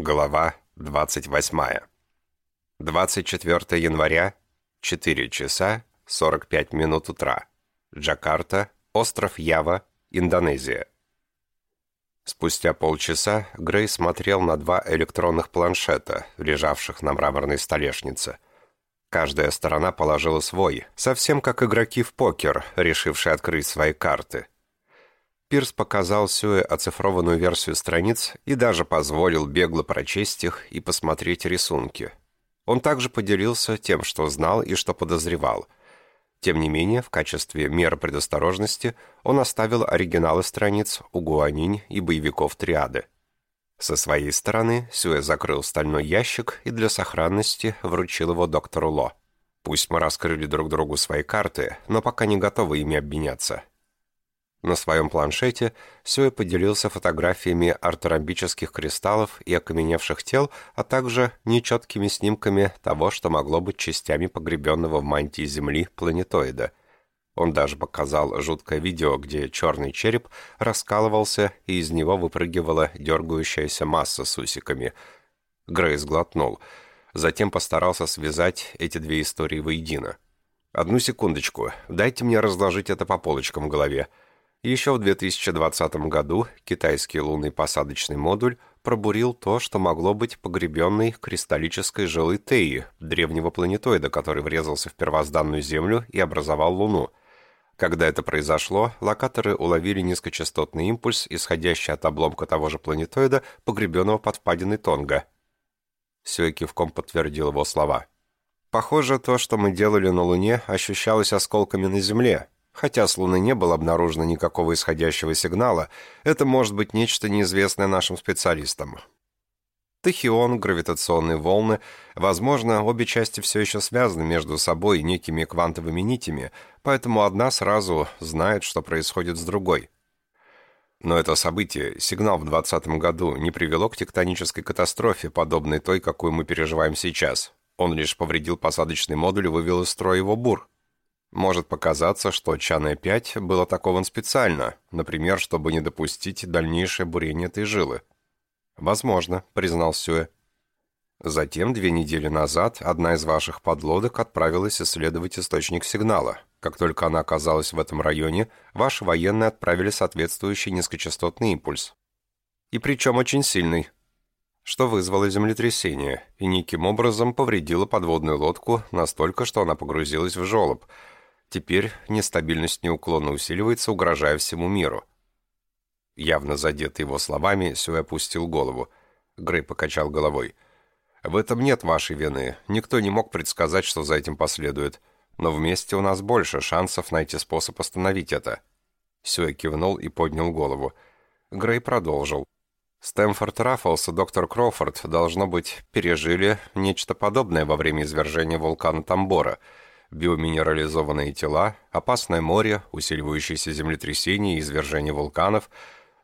Глава 28. 24 января, 4 часа 45 минут утра. Джакарта, остров Ява, Индонезия. Спустя полчаса Грей смотрел на два электронных планшета, лежавших на мраморной столешнице. Каждая сторона положила свой, совсем как игроки в покер, решившие открыть свои карты – Пирс показал Сюэ оцифрованную версию страниц и даже позволил бегло прочесть их и посмотреть рисунки. Он также поделился тем, что знал и что подозревал. Тем не менее, в качестве меры предосторожности он оставил оригиналы страниц у Гуанинь и боевиков Триады. Со своей стороны Сюэ закрыл стальной ящик и для сохранности вручил его доктору Ло. Пусть мы раскрыли друг другу свои карты, но пока не готовы ими обменяться. На своем планшете Сюэ поделился фотографиями артерамбических кристаллов и окаменевших тел, а также нечеткими снимками того, что могло быть частями погребенного в мантии Земли планетоида. Он даже показал жуткое видео, где черный череп раскалывался, и из него выпрыгивала дергающаяся масса с усиками. Грей сглотнул. Затем постарался связать эти две истории воедино. «Одну секундочку. Дайте мне разложить это по полочкам в голове». Еще в 2020 году китайский лунный посадочный модуль пробурил то, что могло быть погребенной кристаллической жилой Теи, древнего планетоида, который врезался в первозданную Землю и образовал Луну. Когда это произошло, локаторы уловили низкочастотный импульс, исходящий от обломка того же планетоида, погребенного под впадиной Тонга. Сюэ кивком подтвердил его слова. «Похоже, то, что мы делали на Луне, ощущалось осколками на Земле, Хотя с Луны не было обнаружено никакого исходящего сигнала, это может быть нечто неизвестное нашим специалистам. Тахион, гравитационные волны, возможно, обе части все еще связаны между собой некими квантовыми нитями, поэтому одна сразу знает, что происходит с другой. Но это событие, сигнал в 2020 году, не привело к тектонической катастрофе, подобной той, какую мы переживаем сейчас. Он лишь повредил посадочный модуль и вывел из строя его бур. Может показаться, что Чане-5 был атакован специально, например, чтобы не допустить дальнейшее бурение этой жилы. «Возможно», — признал Сюэ. Затем, две недели назад, одна из ваших подлодок отправилась исследовать источник сигнала. Как только она оказалась в этом районе, ваши военные отправили соответствующий низкочастотный импульс. И причем очень сильный, что вызвало землетрясение и неким образом повредило подводную лодку настолько, что она погрузилась в желоб — Теперь нестабильность неуклонно усиливается, угрожая всему миру. Явно задетый его словами, Сюэ опустил голову. Грей покачал головой. «В этом нет вашей вины. Никто не мог предсказать, что за этим последует. Но вместе у нас больше шансов найти способ остановить это». Сюэ кивнул и поднял голову. Грей продолжил. Стэмфорд Раффлс и доктор Кроуфорд, должно быть, пережили нечто подобное во время извержения вулкана Тамбора — биоминерализованные тела, опасное море, усиливающееся землетрясения и извержение вулканов,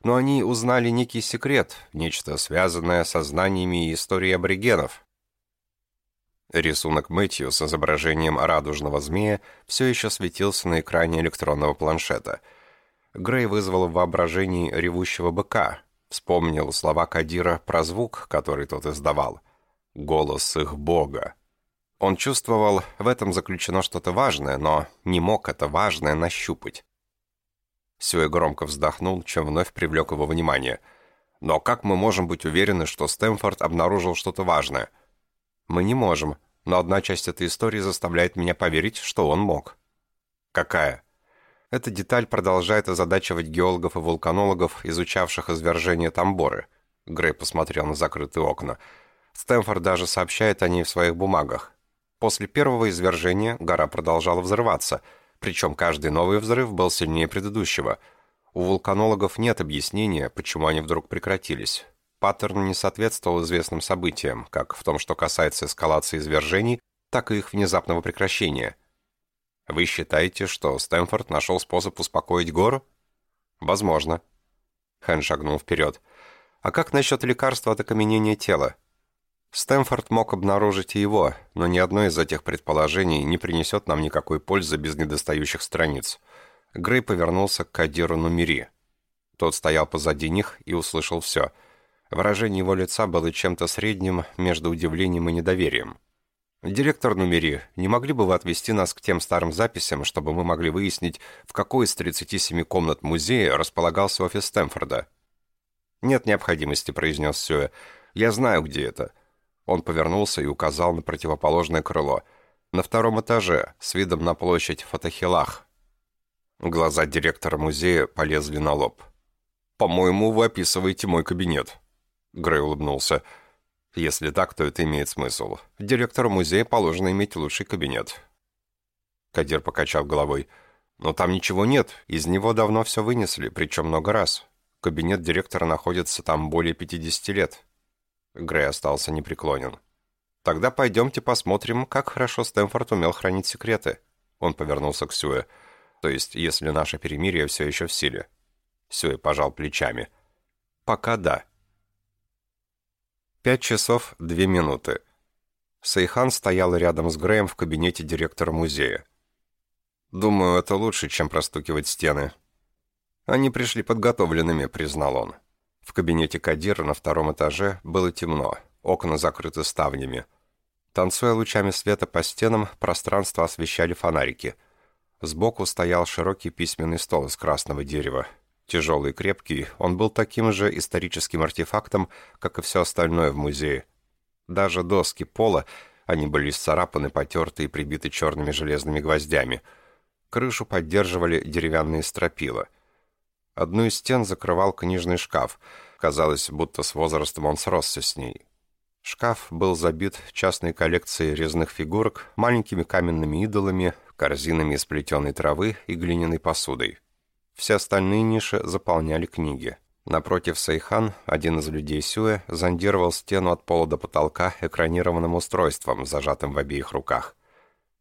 но они узнали некий секрет, нечто связанное со знаниями и историей аборигенов. Рисунок Мэтью с изображением радужного змея все еще светился на экране электронного планшета. Грей вызвал в воображении ревущего быка, вспомнил слова Кадира про звук, который тот издавал. «Голос их бога». Он чувствовал, в этом заключено что-то важное, но не мог это важное нащупать. Сюэ громко вздохнул, чем вновь привлек его внимание. «Но как мы можем быть уверены, что Стэнфорд обнаружил что-то важное?» «Мы не можем, но одна часть этой истории заставляет меня поверить, что он мог». «Какая?» Эта деталь продолжает озадачивать геологов и вулканологов, изучавших извержение Тамборы. Грей посмотрел на закрытые окна. Стэнфорд даже сообщает о ней в своих бумагах. После первого извержения гора продолжала взрываться, причем каждый новый взрыв был сильнее предыдущего. У вулканологов нет объяснения, почему они вдруг прекратились. Паттерн не соответствовал известным событиям, как в том, что касается эскалации извержений, так и их внезапного прекращения. Вы считаете, что Стэнфорд нашел способ успокоить гору? Возможно. Хэн шагнул вперед. А как насчет лекарства от окаменения тела? Стэнфорд мог обнаружить его, но ни одно из этих предположений не принесет нам никакой пользы без недостающих страниц. Грей повернулся к Кадиру Нумери. Тот стоял позади них и услышал все. Выражение его лица было чем-то средним между удивлением и недоверием. «Директор Нумери, не могли бы вы отвести нас к тем старым записям, чтобы мы могли выяснить, в какой из 37 комнат музея располагался офис Стэнфорда?» «Нет необходимости», — произнес Сюэ. «Я знаю, где это». Он повернулся и указал на противоположное крыло. «На втором этаже, с видом на площадь Фатахилах». Глаза директора музея полезли на лоб. «По-моему, вы описываете мой кабинет». Грей улыбнулся. «Если так, то это имеет смысл. Директору музея положено иметь лучший кабинет». Кадир покачал головой. «Но там ничего нет. Из него давно все вынесли, причем много раз. Кабинет директора находится там более 50 лет». Грей остался непреклонен. «Тогда пойдемте посмотрим, как хорошо Стэнфорд умел хранить секреты». Он повернулся к Сюэ. «То есть, если наше перемирие все еще в силе». Сюэ пожал плечами. «Пока да». Пять часов две минуты. Сейхан стоял рядом с Греем в кабинете директора музея. «Думаю, это лучше, чем простукивать стены». «Они пришли подготовленными», — признал он. В кабинете Кадира на втором этаже было темно, окна закрыты ставнями. Танцуя лучами света по стенам, пространство освещали фонарики. Сбоку стоял широкий письменный стол из красного дерева. Тяжелый и крепкий, он был таким же историческим артефактом, как и все остальное в музее. Даже доски пола, они были исцарапаны, потерты и прибиты черными железными гвоздями. Крышу поддерживали деревянные стропила. Одну из стен закрывал книжный шкаф. Казалось, будто с возрастом он сросся с ней. Шкаф был забит частной коллекцией резных фигурок, маленькими каменными идолами, корзинами из плетеной травы и глиняной посудой. Все остальные ниши заполняли книги. Напротив Сайхан один из людей Сюэ зондировал стену от пола до потолка экранированным устройством, зажатым в обеих руках.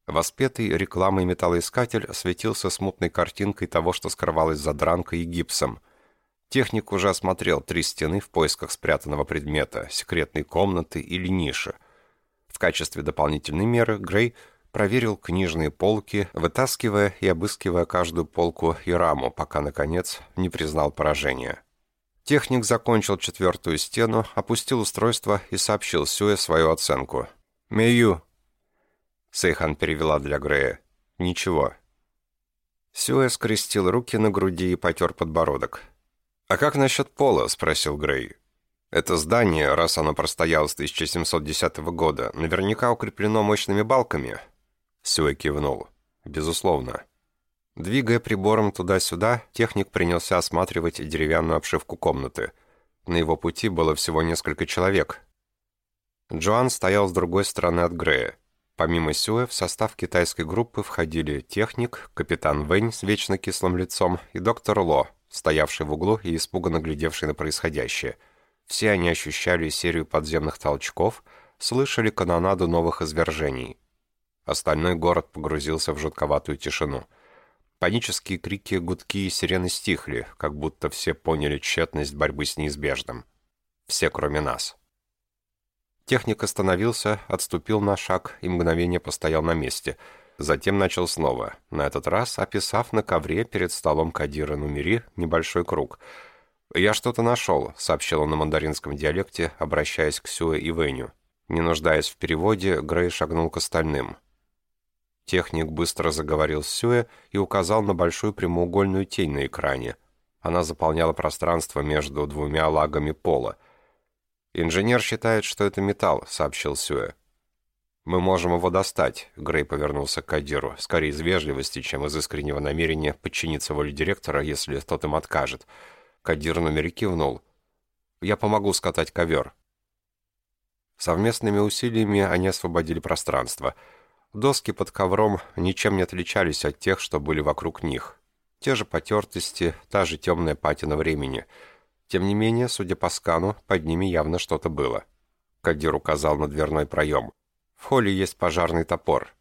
Воспетый рекламой металлоискатель светился смутной картинкой того, что скрывалось за дранкой и гипсом. Техник уже осмотрел три стены в поисках спрятанного предмета, секретной комнаты или ниши. В качестве дополнительной меры Грей проверил книжные полки, вытаскивая и обыскивая каждую полку и раму, пока, наконец, не признал поражение. Техник закончил четвертую стену, опустил устройство и сообщил Сюэ свою оценку. «Мею!» Сейхан перевела для Грея. «Ничего». Сюэ скрестил руки на груди и потер подбородок. «А как насчет пола?» — спросил Грей. «Это здание, раз оно простояло с 1710 года, наверняка укреплено мощными балками. Сюэ кивнул. «Безусловно». Двигая прибором туда-сюда, техник принялся осматривать деревянную обшивку комнаты. На его пути было всего несколько человек. Джоан стоял с другой стороны от Грея. Помимо Сюэ, в состав китайской группы входили техник, капитан Вэнь с вечно кислым лицом и доктор Ло, стоявший в углу и испуганно глядевший на происходящее. Все они ощущали серию подземных толчков, слышали канонаду новых извержений. Остальной город погрузился в жутковатую тишину. Панические крики, гудки и сирены стихли, как будто все поняли тщетность борьбы с неизбежным. Все, кроме нас. Техник остановился, отступил на шаг и мгновение постоял на месте. Затем начал снова, на этот раз описав на ковре перед столом Кадира Нумери небольшой круг. «Я что-то нашел», — сообщил он на мандаринском диалекте, обращаясь к Сюэ и Веню. Не нуждаясь в переводе, Грей шагнул к остальным. Техник быстро заговорил с Сюэ и указал на большую прямоугольную тень на экране. Она заполняла пространство между двумя лагами пола. «Инженер считает, что это металл», — сообщил Сюэ. «Мы можем его достать», — Грей повернулся к Кадиру, скорее из вежливости, чем из искреннего намерения подчиниться воле директора, если тот им откажет. Кадир номер кивнул. «Я помогу скатать ковер». Совместными усилиями они освободили пространство — Доски под ковром ничем не отличались от тех, что были вокруг них. Те же потертости, та же темная патина времени. Тем не менее, судя по скану, под ними явно что-то было. Кадир указал на дверной проем. В холле есть пожарный топор.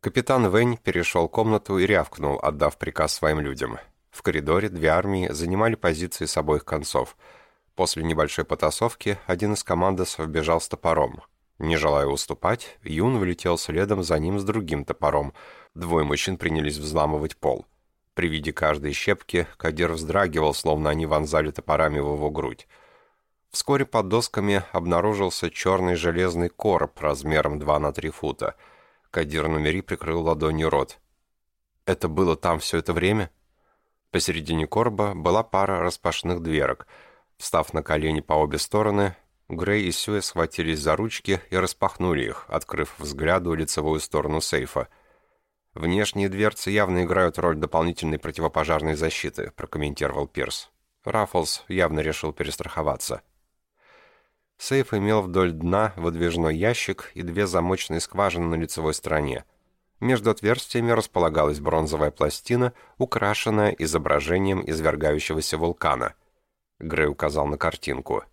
Капитан Вэнь перешел комнату и рявкнул, отдав приказ своим людям. В коридоре две армии занимали позиции с обоих концов. После небольшой потасовки один из командосов бежал с топором. Не желая уступать, Юн влетел следом за ним с другим топором. Двое мужчин принялись взламывать пол. При виде каждой щепки Кадир вздрагивал, словно они вонзали топорами в его грудь. Вскоре под досками обнаружился черный железный короб размером 2 на 3 фута. Кадир Нумери прикрыл ладонью рот. «Это было там все это время?» Посередине короба была пара распашных дверок. Встав на колени по обе стороны, Грей и Сюэ схватились за ручки и распахнули их, открыв взгляду лицевую сторону сейфа. «Внешние дверцы явно играют роль дополнительной противопожарной защиты», прокомментировал Пирс. Раффлс явно решил перестраховаться. Сейф имел вдоль дна выдвижной ящик и две замочные скважины на лицевой стороне. Между отверстиями располагалась бронзовая пластина, украшенная изображением извергающегося вулкана. Грей указал на картинку.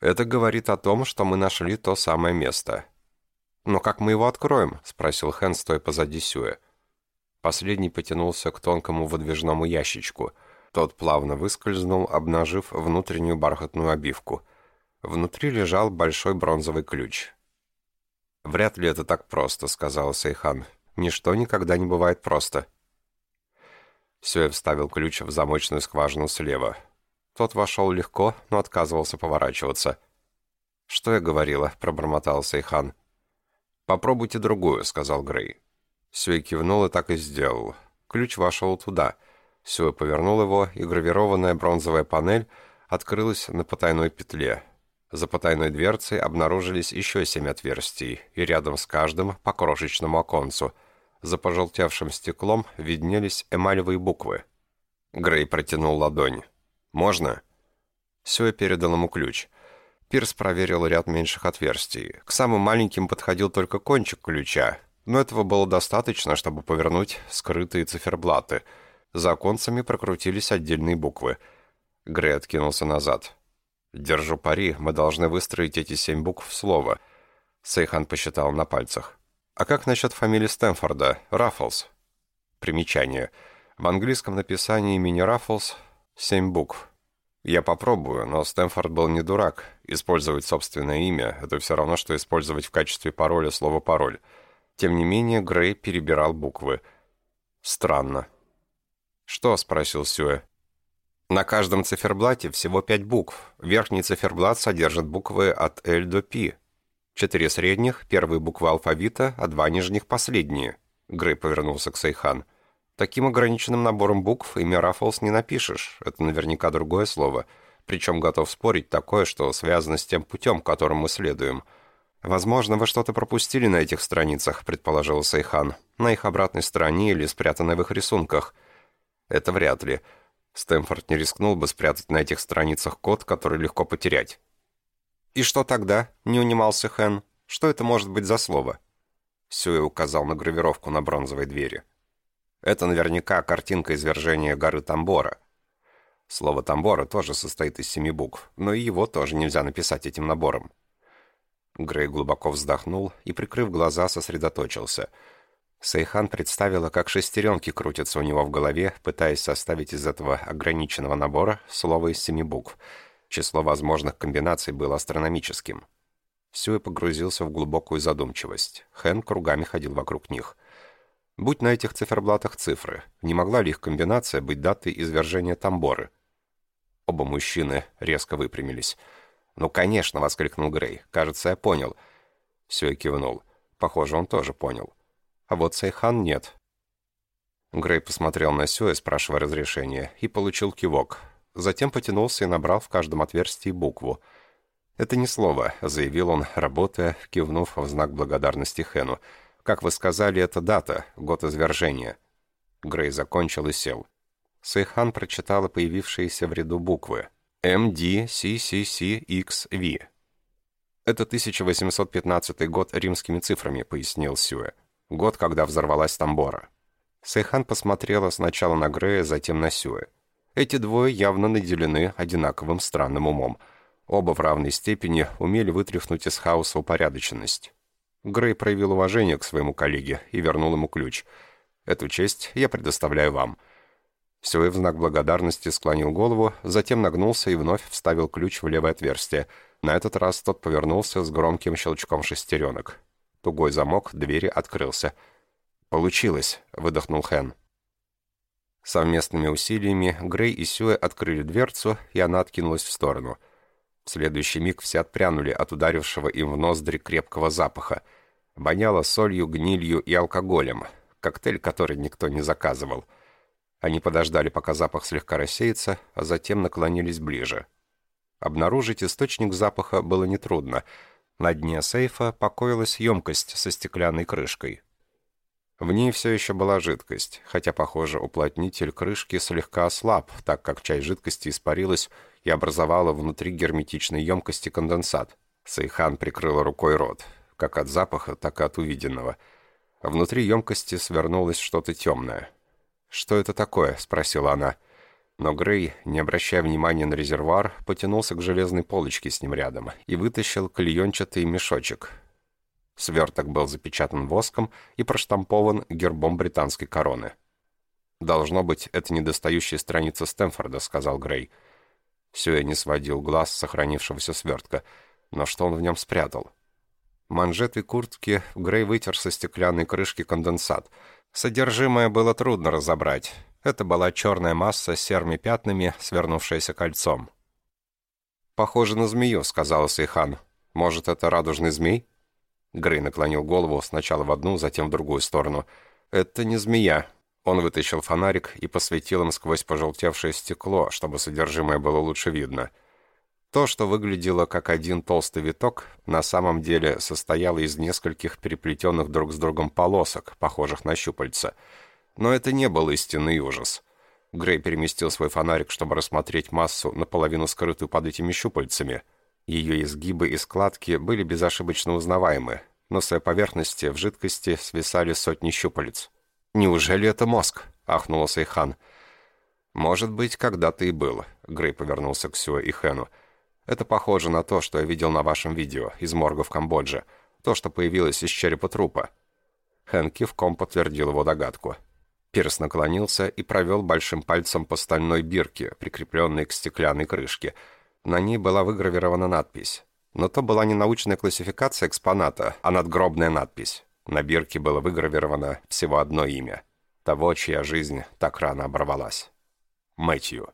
«Это говорит о том, что мы нашли то самое место». «Но как мы его откроем?» — спросил Хэн, стоя позади Сюэ. Последний потянулся к тонкому выдвижному ящичку. Тот плавно выскользнул, обнажив внутреннюю бархатную обивку — Внутри лежал большой бронзовый ключ. «Вряд ли это так просто», — сказал Сейхан. «Ничто никогда не бывает просто». Сюэ вставил ключ в замочную скважину слева. Тот вошел легко, но отказывался поворачиваться. «Что я говорила?» — пробормотал Сейхан. «Попробуйте другую», — сказал Грей. Сюэ кивнул и так и сделал. Ключ вошел туда. Сюэ повернул его, и гравированная бронзовая панель открылась на потайной петле. За потайной дверцей обнаружились еще семь отверстий, и рядом с каждым по крошечному оконцу. За пожелтевшим стеклом виднелись эмалевые буквы. Грей протянул ладонь. «Можно?» Сюэ передал ему ключ. Пирс проверил ряд меньших отверстий. К самым маленьким подходил только кончик ключа, но этого было достаточно, чтобы повернуть скрытые циферблаты. За оконцами прокрутились отдельные буквы. Грей откинулся назад. «Держу пари, мы должны выстроить эти семь букв в слово», — Сейхан посчитал на пальцах. «А как насчет фамилии Стэнфорда? Раффлс?» Примечание. В английском написании имени Раффлс семь букв. Я попробую, но Стэнфорд был не дурак. Использовать собственное имя — это все равно, что использовать в качестве пароля слово «пароль». Тем не менее, Грей перебирал буквы. «Странно». «Что?» — спросил Сюэ. На каждом циферблате всего пять букв. Верхний циферблат содержит буквы от L до P. Четыре средних – первые буквы алфавита, а два нижних – последние. Грей повернулся к Сейхан. Таким ограниченным набором букв имя Раффлс не напишешь. Это наверняка другое слово. Причем готов спорить такое, что связано с тем путем, которым мы следуем. «Возможно, вы что-то пропустили на этих страницах», — предположил Сейхан. «На их обратной стороне или спрятанной в их рисунках». «Это вряд ли». Стэнфорд не рискнул бы спрятать на этих страницах код, который легко потерять. «И что тогда?» — не унимался Хэн. «Что это может быть за слово?» Сюэ указал на гравировку на бронзовой двери. «Это наверняка картинка извержения горы Тамбора». Слово «тамбора» тоже состоит из семи букв, но и его тоже нельзя написать этим набором. Грей глубоко вздохнул и, прикрыв глаза, сосредоточился — Сейхан представила, как шестеренки крутятся у него в голове, пытаясь составить из этого ограниченного набора слово из семи букв. Число возможных комбинаций было астрономическим. Сюэ погрузился в глубокую задумчивость. Хэн кругами ходил вокруг них. Будь на этих циферблатах цифры, не могла ли их комбинация быть датой извержения Тамборы? Оба мужчины резко выпрямились. «Ну, конечно!» — воскликнул Грей. «Кажется, я понял». Сюэ кивнул. Похоже, он тоже понял а вот Сайхан нет. Грей посмотрел на Сюэ, спрашивая разрешения, и получил кивок. Затем потянулся и набрал в каждом отверстии букву. «Это не слово», — заявил он, работая, кивнув в знак благодарности Хэну. «Как вы сказали, это дата, год извержения». Грей закончил и сел. Сейхан прочитала появившиеся в ряду буквы. MDCCCXV. «Это 1815 год римскими цифрами», — пояснил Сюэ. Год, когда взорвалась Тамбора. Сейхан посмотрела сначала на Грея, затем на Сюэ. Эти двое явно наделены одинаковым странным умом. Оба в равной степени умели вытряхнуть из хаоса упорядоченность. Грей проявил уважение к своему коллеге и вернул ему ключ. «Эту честь я предоставляю вам». Сюэ в знак благодарности склонил голову, затем нагнулся и вновь вставил ключ в левое отверстие. На этот раз тот повернулся с громким щелчком шестеренок. Тугой замок двери открылся. «Получилось», — выдохнул Хэн. Совместными усилиями Грей и Сюэ открыли дверцу, и она откинулась в сторону. В следующий миг все отпрянули от ударившего им в ноздри крепкого запаха. Воняло солью, гнилью и алкоголем. Коктейль, который никто не заказывал. Они подождали, пока запах слегка рассеется, а затем наклонились ближе. Обнаружить источник запаха было нетрудно. На дне сейфа покоилась емкость со стеклянной крышкой. В ней все еще была жидкость, хотя, похоже, уплотнитель крышки слегка ослаб, так как часть жидкости испарилась и образовала внутри герметичной емкости конденсат. Сайхан прикрыла рукой рот, как от запаха, так и от увиденного. Внутри емкости свернулось что-то темное. «Что это такое?» — спросила она. Но Грей, не обращая внимания на резервуар, потянулся к железной полочке с ним рядом и вытащил клеенчатый мешочек. Сверток был запечатан воском и проштампован гербом британской короны. «Должно быть, это недостающая страница Стэнфорда», — сказал Грей. Я не сводил глаз сохранившегося свертка. Но что он в нем спрятал? Манжеты куртки Грей вытер со стеклянной крышки конденсат. Содержимое было трудно разобрать. Это была черная масса с серыми пятнами, свернувшаяся кольцом. «Похоже на змею», — сказал Сейхан. «Может, это радужный змей?» Грей наклонил голову сначала в одну, затем в другую сторону. «Это не змея. Он вытащил фонарик и посветил им сквозь пожелтевшее стекло, чтобы содержимое было лучше видно. То, что выглядело как один толстый виток, на самом деле состояло из нескольких переплетенных друг с другом полосок, похожих на щупальца. Но это не был истинный ужас. Грей переместил свой фонарик, чтобы рассмотреть массу, наполовину скрытую под этими щупальцами. Ее изгибы и складки были безошибочно узнаваемы, но с своей поверхности в жидкости свисали сотни щупалец. «Неужели это мозг?» — ахнула Сейхан. «Может быть, когда-то и был», — Грей повернулся к Сюэ и Хэну. «Это похоже на то, что я видел на вашем видео из морга в Камбодже. То, что появилось из черепа трупа». Хэн кивком подтвердил его догадку. Пирс наклонился и провел большим пальцем по стальной бирке, прикрепленной к стеклянной крышке. На ней была выгравирована надпись. Но то была не научная классификация экспоната, а надгробная надпись. На бирке было выгравировано всего одно имя. Того, чья жизнь так рано оборвалась. Мэтью.